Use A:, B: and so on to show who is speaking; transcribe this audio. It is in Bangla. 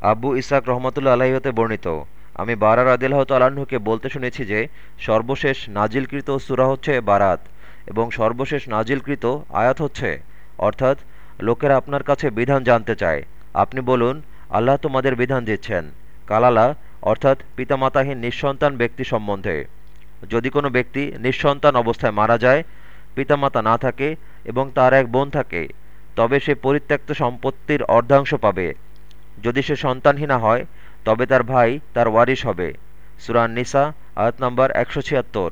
A: আব্বু ইসাক রহমতুল্লা আলাহিহতে বর্ণিত। আমি বারার আদিল্লাহ তালাহুকে বলতে শুনেছি যে, সর্বশেষ নাজিলকৃত সুরা হচ্ছে বারাত এবং সর্বশেষ নাজিলকৃত আয়াত হচ্ছে, অর্থাৎ লোকেরা আপনার কাছে বিধান জানতে চায়। আপনি বলুন, আল্লাহ তোমাদের বিধান দিচ্ছেন। কালালা, অর্থাৎ পিতামাতাহীন নিঃসন্তান ব্যক্তি সম্বন্ধে। যদি কোনো ব্যক্তি নিঃসন্তান অবস্থায় মারা যায়, পিতামাতা না থাকে এবং তার এক বোন থাকে, তবে সে পরিত্যক্ত সম্পত্তির অর্ধাংশ পাবে। যদি সে সন্তানহীনা হয়, তবে তার ভাই তার ওয়ারিশ হবে। সুরান নিসা আয়াত নম্বর একশো ছিয়াত্তর।